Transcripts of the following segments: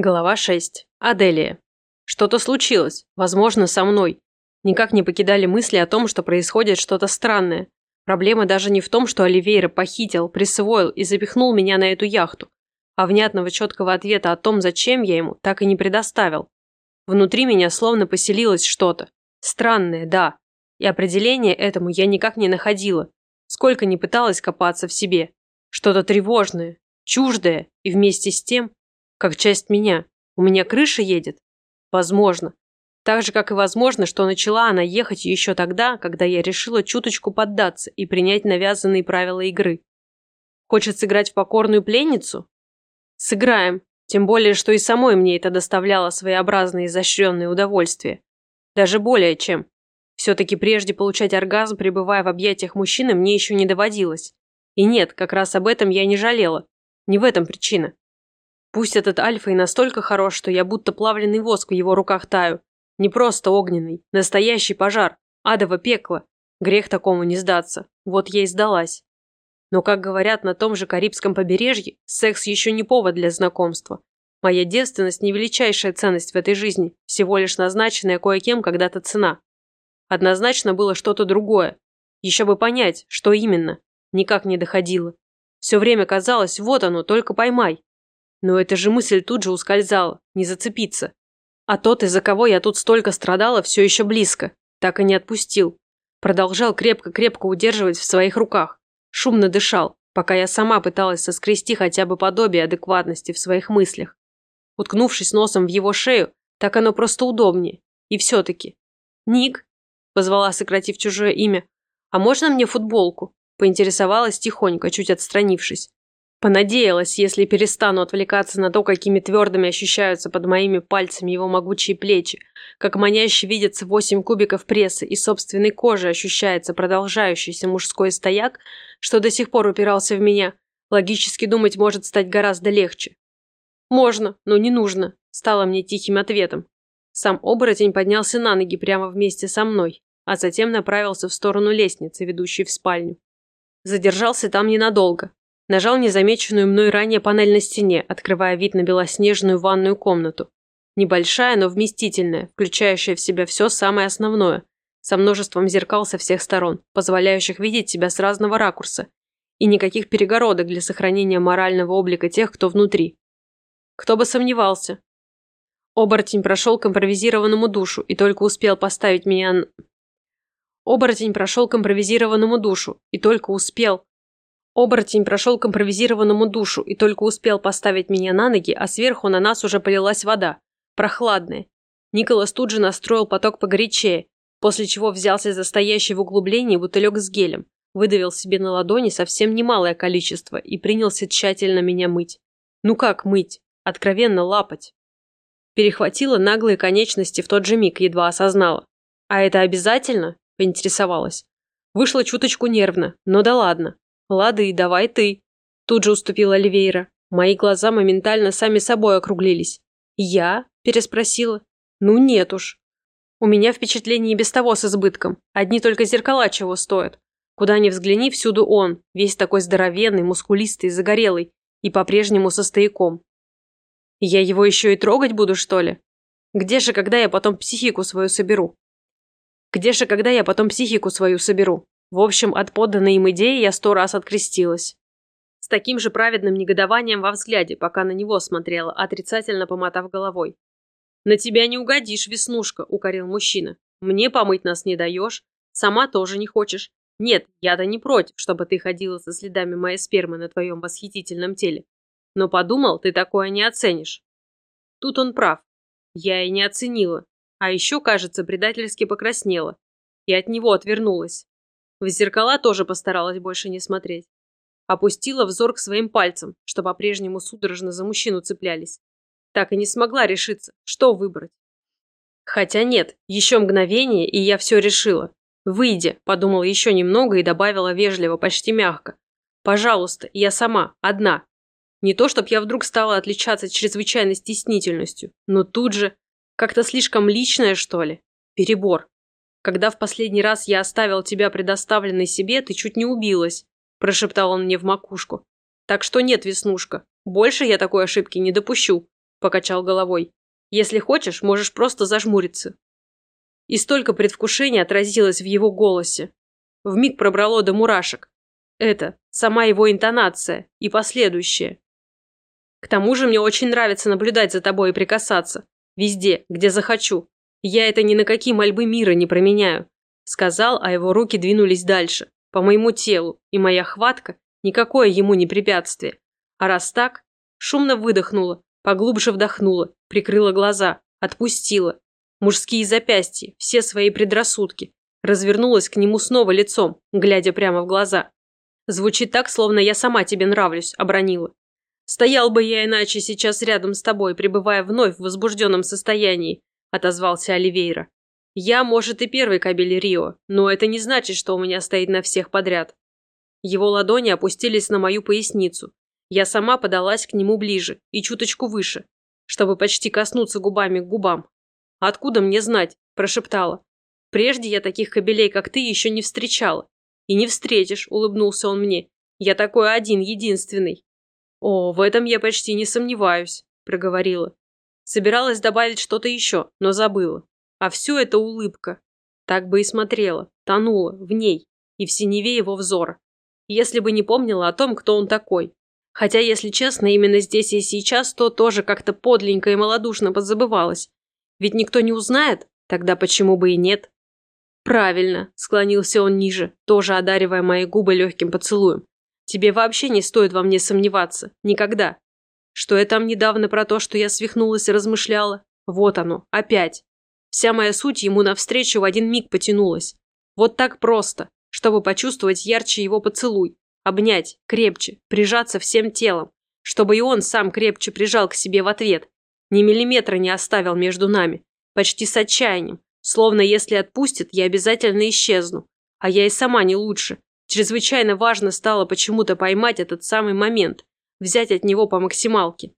Глава 6. Аделия. Что-то случилось. Возможно, со мной. Никак не покидали мысли о том, что происходит что-то странное. Проблема даже не в том, что Оливейра похитил, присвоил и запихнул меня на эту яхту, а внятного четкого ответа о том, зачем я ему, так и не предоставил. Внутри меня словно поселилось что-то. Странное, да. И определение этому я никак не находила. Сколько не пыталась копаться в себе. Что-то тревожное, чуждое и вместе с тем как часть меня. У меня крыша едет? Возможно. Так же, как и возможно, что начала она ехать еще тогда, когда я решила чуточку поддаться и принять навязанные правила игры. Хочет сыграть в покорную пленницу? Сыграем. Тем более, что и самой мне это доставляло своеобразное изощренное удовольствие. Даже более чем. Все-таки прежде получать оргазм, пребывая в объятиях мужчины, мне еще не доводилось. И нет, как раз об этом я не жалела. Не в этом причина. Пусть этот альфа и настолько хорош, что я будто плавленый воск в его руках таю. Не просто огненный, настоящий пожар, адово пекло. Грех такому не сдаться. Вот я и сдалась. Но, как говорят на том же Карибском побережье, секс еще не повод для знакомства. Моя девственность не величайшая ценность в этой жизни, всего лишь назначенная кое-кем когда-то цена. Однозначно было что-то другое. Еще бы понять, что именно. Никак не доходило. Все время казалось, вот оно, только поймай. Но эта же мысль тут же ускользала, не зацепиться. А тот, из-за кого я тут столько страдала, все еще близко. Так и не отпустил. Продолжал крепко-крепко удерживать в своих руках. Шумно дышал, пока я сама пыталась соскрести хотя бы подобие адекватности в своих мыслях. Уткнувшись носом в его шею, так оно просто удобнее. И все-таки. «Ник?» – позвала, сократив чужое имя. «А можно мне футболку?» – поинтересовалась тихонько, чуть отстранившись. Понадеялась, если перестану отвлекаться на то, какими твердыми ощущаются под моими пальцами его могучие плечи, как маняще видятся восемь кубиков пресса и собственной кожи ощущается продолжающийся мужской стояк, что до сих пор упирался в меня, логически думать может стать гораздо легче. «Можно, но не нужно», – стало мне тихим ответом. Сам оборотень поднялся на ноги прямо вместе со мной, а затем направился в сторону лестницы, ведущей в спальню. Задержался там ненадолго, Нажал незамеченную мной ранее панель на стене, открывая вид на белоснежную ванную комнату. Небольшая, но вместительная, включающая в себя все самое основное, со множеством зеркал со всех сторон, позволяющих видеть себя с разного ракурса, и никаких перегородок для сохранения морального облика тех, кто внутри. Кто бы сомневался. Оборотень прошел к импровизированному душу и только успел поставить меня... Оборотень прошел к импровизированному душу и только успел... Оборотень прошел к импровизированному душу и только успел поставить меня на ноги, а сверху на нас уже полилась вода. Прохладная. Николас тут же настроил поток погорячее, после чего взялся за стоящий в углублении бутылек с гелем, выдавил себе на ладони совсем немалое количество и принялся тщательно меня мыть. Ну как мыть? Откровенно лапать. Перехватила наглые конечности в тот же миг, едва осознала. «А это обязательно?» – поинтересовалась. Вышла чуточку нервно, но да ладно. «Лады, давай ты», – тут же уступила Оливейра. Мои глаза моментально сами собой округлились. «Я?» – переспросила. «Ну нет уж. У меня впечатление и без того с избытком. Одни только зеркала чего стоят. Куда ни взгляни, всюду он, весь такой здоровенный, мускулистый, загорелый и по-прежнему со стояком. Я его еще и трогать буду, что ли? Где же, когда я потом психику свою соберу? Где же, когда я потом психику свою соберу? В общем, от подданной им идеи я сто раз открестилась. С таким же праведным негодованием во взгляде, пока на него смотрела, отрицательно помотав головой. «На тебя не угодишь, Веснушка», — укорил мужчина. «Мне помыть нас не даешь. Сама тоже не хочешь. Нет, я-то не против, чтобы ты ходила со следами моей спермы на твоем восхитительном теле. Но подумал, ты такое не оценишь». Тут он прав. Я и не оценила. А еще, кажется, предательски покраснела. И от него отвернулась. В зеркала тоже постаралась больше не смотреть. Опустила взор к своим пальцам, что по-прежнему судорожно за мужчину цеплялись. Так и не смогла решиться, что выбрать. Хотя нет, еще мгновение, и я все решила. «Выйди», – подумала еще немного и добавила вежливо, почти мягко. «Пожалуйста, я сама, одна». Не то, чтобы я вдруг стала отличаться чрезвычайной стеснительностью, но тут же как-то слишком личное, что ли. Перебор. Когда в последний раз я оставил тебя предоставленной себе, ты чуть не убилась», – прошептал он мне в макушку. «Так что нет, Веснушка, больше я такой ошибки не допущу. покачал головой. Если хочешь, можешь просто зажмуриться. И столько предвкушения отразилось в его голосе. Вмиг пробрало до мурашек. Это, сама его интонация и последующее. К тому же мне очень нравится наблюдать за тобой и прикасаться. Везде, где захочу. Я это ни на какие мольбы мира не променяю. Сказал, а его руки двинулись дальше, по моему телу, и моя хватка – никакое ему не препятствие. А раз так, шумно выдохнула, поглубже вдохнула, прикрыла глаза, отпустила. Мужские запястья, все свои предрассудки. Развернулась к нему снова лицом, глядя прямо в глаза. Звучит так, словно я сама тебе нравлюсь, обронила. Стоял бы я иначе сейчас рядом с тобой, пребывая вновь в возбужденном состоянии, отозвался Оливейра. Я, может, и первый кабель Рио, но это не значит, что у меня стоит на всех подряд. Его ладони опустились на мою поясницу. Я сама подалась к нему ближе и чуточку выше, чтобы почти коснуться губами к губам. «Откуда мне знать?» – прошептала. «Прежде я таких кабелей, как ты, еще не встречала. «И не встретишь», – улыбнулся он мне. «Я такой один, единственный». «О, в этом я почти не сомневаюсь», – проговорила. Собиралась добавить что-то еще, но забыла. А все это улыбка. Так бы и смотрела, тонула в ней и в синеве его взора. Если бы не помнила о том, кто он такой. Хотя, если честно, именно здесь и сейчас, то тоже как-то подленько и малодушно подзабывалась. Ведь никто не узнает, тогда почему бы и нет? «Правильно», – склонился он ниже, тоже одаривая мои губы легким поцелуем. «Тебе вообще не стоит во мне сомневаться. Никогда. Что я там недавно про то, что я свихнулась и размышляла? Вот оно, опять. Вся моя суть ему навстречу в один миг потянулась. Вот так просто, чтобы почувствовать ярче его поцелуй, обнять, крепче, прижаться всем телом, чтобы и он сам крепче прижал к себе в ответ, ни миллиметра не оставил между нами, почти с отчаянием, Словно если отпустит, я обязательно исчезну. А я и сама не лучше. Чрезвычайно важно стало почему-то поймать этот самый момент, взять от него по максималке.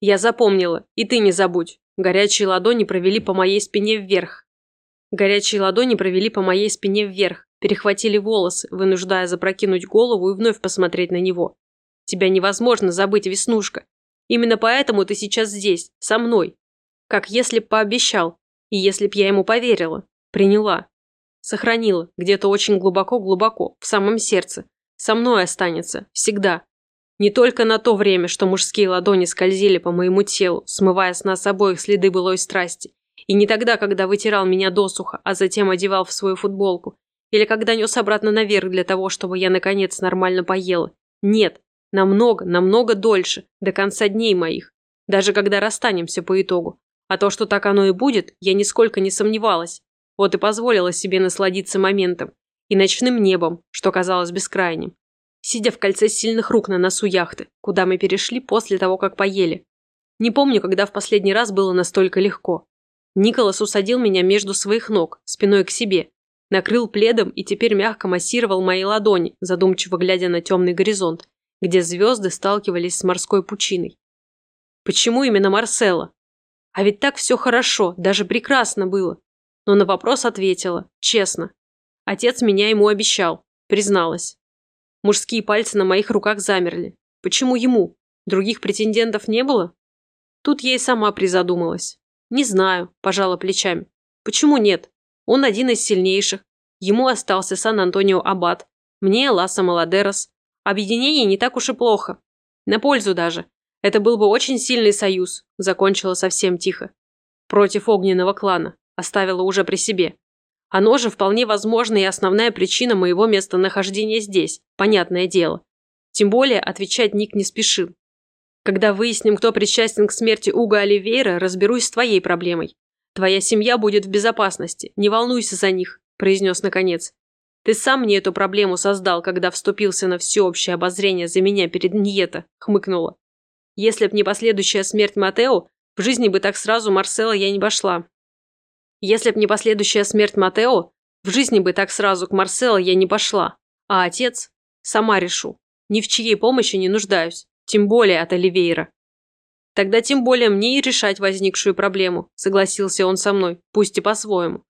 Я запомнила, и ты не забудь. Горячие ладони провели по моей спине вверх. Горячие ладони провели по моей спине вверх, перехватили волосы, вынуждая запрокинуть голову и вновь посмотреть на него. Тебя невозможно забыть, Веснушка. Именно поэтому ты сейчас здесь, со мной. Как если б пообещал, и если б я ему поверила, приняла, сохранила где-то очень глубоко-глубоко, в самом сердце, со мной останется, всегда. Не только на то время, что мужские ладони скользили по моему телу, смывая с нас обоих следы былой страсти, и не тогда, когда вытирал меня досуха, а затем одевал в свою футболку, или когда нес обратно наверх для того, чтобы я наконец нормально поела. Нет, намного, намного дольше, до конца дней моих, даже когда расстанемся по итогу. А то, что так оно и будет, я нисколько не сомневалась. Вот и позволила себе насладиться моментом. И ночным небом, что казалось бескрайним. Сидя в кольце сильных рук на носу яхты, куда мы перешли после того, как поели. Не помню, когда в последний раз было настолько легко. Николас усадил меня между своих ног, спиной к себе, накрыл пледом и теперь мягко массировал мои ладони, задумчиво глядя на темный горизонт, где звезды сталкивались с морской пучиной. Почему именно Марсела? А ведь так все хорошо, даже прекрасно было. Но на вопрос ответила, честно. Отец меня ему обещал, призналась. Мужские пальцы на моих руках замерли. Почему ему? Других претендентов не было? Тут я и сама призадумалась. Не знаю, пожала плечами. Почему нет? Он один из сильнейших. Ему остался Сан-Антонио Аббат. Мне Ласса Маладерос. Объединение не так уж и плохо. На пользу даже. Это был бы очень сильный союз, закончила совсем тихо. Против огненного клана. Оставила уже при себе. Оно же вполне возможно и основная причина моего местонахождения здесь, понятное дело. Тем более отвечать Ник не спешил. Когда выясним, кто причастен к смерти Уга Оливейра, разберусь с твоей проблемой. Твоя семья будет в безопасности, не волнуйся за них, произнес наконец. Ты сам мне эту проблему создал, когда вступился на всеобщее обозрение за меня перед Ньета, хмыкнула. Если б не последующая смерть Матео, в жизни бы так сразу Марсела я не пошла. Если б не последующая смерть Матео, в жизни бы так сразу к Марсело я не пошла. А отец? Сама решу. Ни в чьей помощи не нуждаюсь. Тем более от Оливейра. Тогда тем более мне и решать возникшую проблему, согласился он со мной, пусть и по-своему.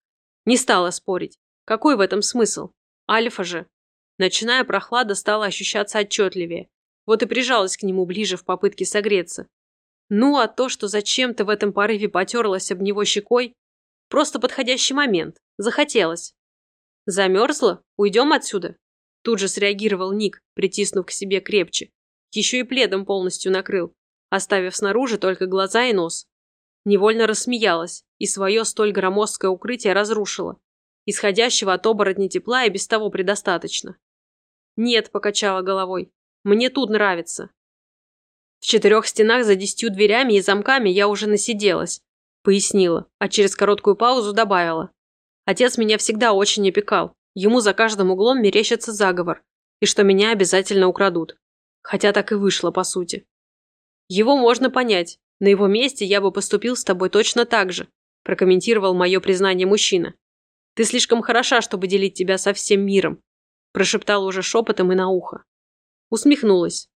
Не стала спорить. Какой в этом смысл? Альфа же. Ночная прохлада стала ощущаться отчетливее. Вот и прижалась к нему ближе в попытке согреться. Ну, а то, что зачем ты в этом порыве потерлась об него щекой, просто подходящий момент. Захотелось. Замерзла? Уйдем отсюда? Тут же среагировал Ник, притиснув к себе крепче. Еще и пледом полностью накрыл, оставив снаружи только глаза и нос. Невольно рассмеялась и свое столь громоздкое укрытие разрушила. Исходящего от оборотня тепла и без того предостаточно. «Нет», — покачала головой, — «мне тут нравится». В четырех стенах за десятью дверями и замками я уже насиделась, пояснила, а через короткую паузу добавила. Отец меня всегда очень опекал, ему за каждым углом мерещится заговор, и что меня обязательно украдут. Хотя так и вышло, по сути. Его можно понять, на его месте я бы поступил с тобой точно так же, прокомментировал мое признание мужчина. Ты слишком хороша, чтобы делить тебя со всем миром, прошептал уже шепотом и на ухо. Усмехнулась.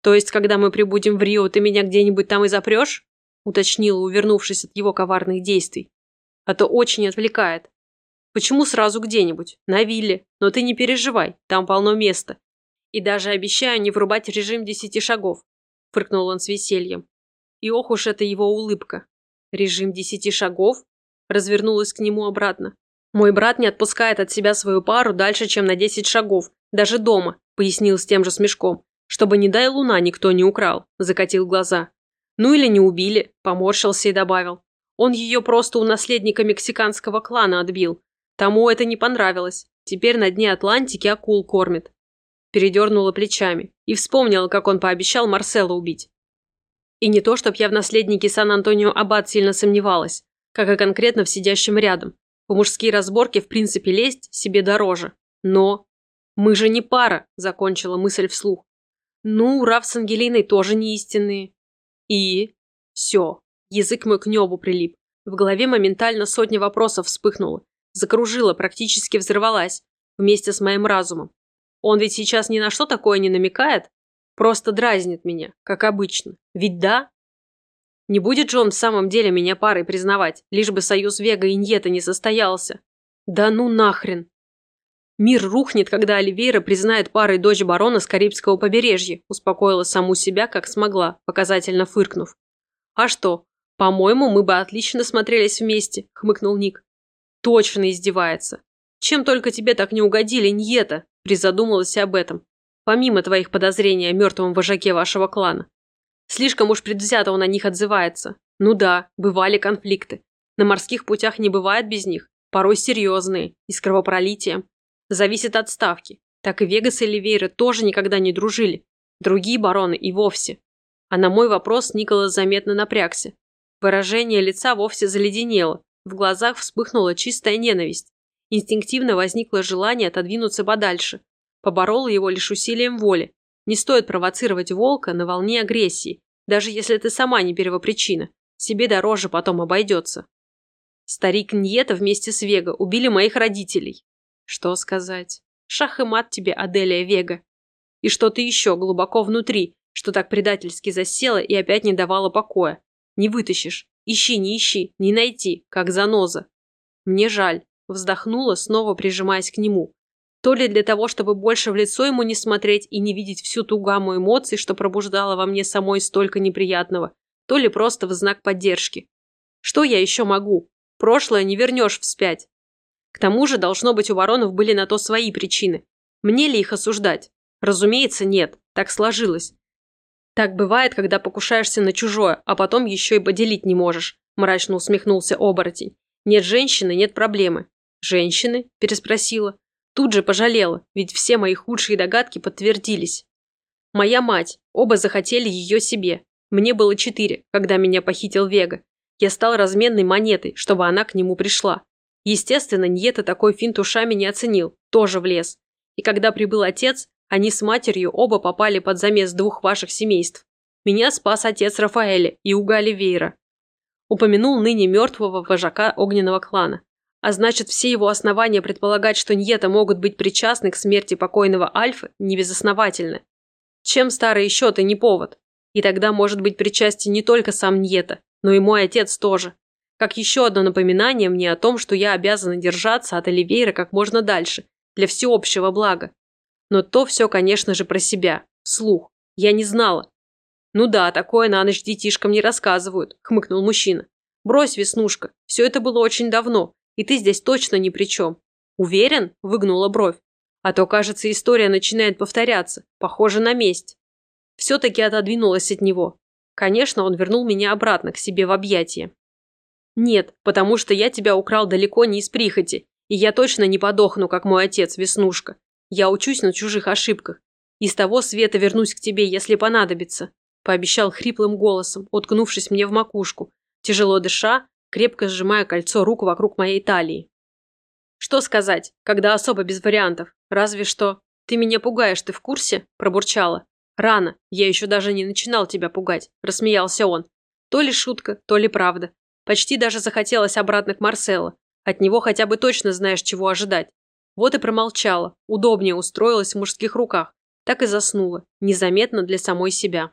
То есть, когда мы прибудем в Рио, ты меня где-нибудь там и запрешь? Уточнила, увернувшись от его коварных действий. А то очень отвлекает. Почему сразу где-нибудь? На вилле. Но ты не переживай, там полно места. И даже обещаю не врубать режим десяти шагов. Фыркнул он с весельем. И ох уж это его улыбка. Режим десяти шагов? Развернулась к нему обратно. Мой брат не отпускает от себя свою пару дальше, чем на десять шагов. Даже дома, пояснил с тем же смешком. Чтобы, не дай луна, никто не украл. Закатил глаза. Ну или не убили, поморщился и добавил. Он ее просто у наследника мексиканского клана отбил. Тому это не понравилось. Теперь на дне Атлантики акул кормит. Передернула плечами и вспомнила, как он пообещал Марсела убить. И не то, чтоб я в наследнике Сан-Антонио Аббат сильно сомневалась, как и конкретно в сидящем рядом. В мужские разборки, в принципе, лезть себе дороже. Но... Мы же не пара, закончила мысль вслух. Ну, Раф с Ангелиной тоже не истинные. И... Все. Язык мой к небу прилип. В голове моментально сотни вопросов вспыхнуло. Закружила, практически взорвалась. Вместе с моим разумом. Он ведь сейчас ни на что такое не намекает? Просто дразнит меня, как обычно. Ведь да? Не будет же он в самом деле меня парой признавать, лишь бы союз Вега и Ньета не состоялся. Да ну нахрен. Мир рухнет, когда Оливейра признает парой дочь барона с Карибского побережья, успокоила саму себя, как смогла, показательно фыркнув. А что? По-моему, мы бы отлично смотрелись вместе, хмыкнул Ник. Точно издевается. Чем только тебе так не угодили, Ньета, призадумалась об этом. Помимо твоих подозрений о мертвом вожаке вашего клана. Слишком уж предвзято он о них отзывается. Ну да, бывали конфликты. На морских путях не бывает без них. Порой серьезные и с кровопролитием. Зависит от ставки. Так и Вегас и Ливейра тоже никогда не дружили. Другие бароны и вовсе. А на мой вопрос Николас заметно напрягся. Выражение лица вовсе заледенело. В глазах вспыхнула чистая ненависть. Инстинктивно возникло желание отодвинуться подальше. Поборола его лишь усилием воли. Не стоит провоцировать волка на волне агрессии, даже если ты сама не первопричина. Себе дороже потом обойдется. Старик Ньета вместе с Вега убили моих родителей. Что сказать? Шах и мат тебе, Аделия Вега. И что-то еще глубоко внутри, что так предательски засело и опять не давало покоя. Не вытащишь. Ищи, не ищи, не найти, как заноза. Мне жаль. Вздохнула, снова прижимаясь к нему. То ли для того, чтобы больше в лицо ему не смотреть и не видеть всю ту гамму эмоций, что пробуждало во мне самой столько неприятного, то ли просто в знак поддержки. Что я еще могу? Прошлое не вернешь вспять. К тому же, должно быть, у воронов были на то свои причины. Мне ли их осуждать? Разумеется, нет. Так сложилось. Так бывает, когда покушаешься на чужое, а потом еще и поделить не можешь, мрачно усмехнулся оборотень. Нет женщины, нет проблемы. Женщины? Переспросила. Тут же пожалела, ведь все мои худшие догадки подтвердились. Моя мать, оба захотели ее себе. Мне было четыре, когда меня похитил Вега. Я стал разменной монетой, чтобы она к нему пришла. Естественно, Ньета такой финт ушами не оценил, тоже влез. И когда прибыл отец, они с матерью оба попали под замес двух ваших семейств. Меня спас отец Рафаэля и Уга Оливейра. Упомянул ныне мертвого вожака огненного клана. А значит, все его основания предполагать, что Ньета могут быть причастны к смерти покойного Альфа, небезосновательны. Чем старые счеты не повод? И тогда может быть причастен не только сам Ньета, но и мой отец тоже. Как еще одно напоминание мне о том, что я обязана держаться от Оливейра как можно дальше, для всеобщего блага. Но то все, конечно же, про себя, вслух. Я не знала. «Ну да, такое на ночь детишкам не рассказывают», – хмыкнул мужчина. «Брось, Веснушка, все это было очень давно, и ты здесь точно ни при чем». «Уверен?» – выгнула бровь. «А то, кажется, история начинает повторяться. Похоже на месть». Все-таки отодвинулась от него. Конечно, он вернул меня обратно к себе в объятия. «Нет, потому что я тебя украл далеко не из прихоти, и я точно не подохну, как мой отец, Веснушка. Я учусь на чужих ошибках. Из того света вернусь к тебе, если понадобится», – пообещал хриплым голосом, уткнувшись мне в макушку, тяжело дыша, крепко сжимая кольцо рук вокруг моей талии. Что сказать, когда особо без вариантов? Разве что... Ты меня пугаешь, ты в курсе? Пробурчала. Рано, я еще даже не начинал тебя пугать, рассмеялся он. То ли шутка, то ли правда. Почти даже захотелось обратно к Марселу. От него хотя бы точно знаешь, чего ожидать. Вот и промолчала, удобнее устроилась в мужских руках, так и заснула, незаметно для самой себя.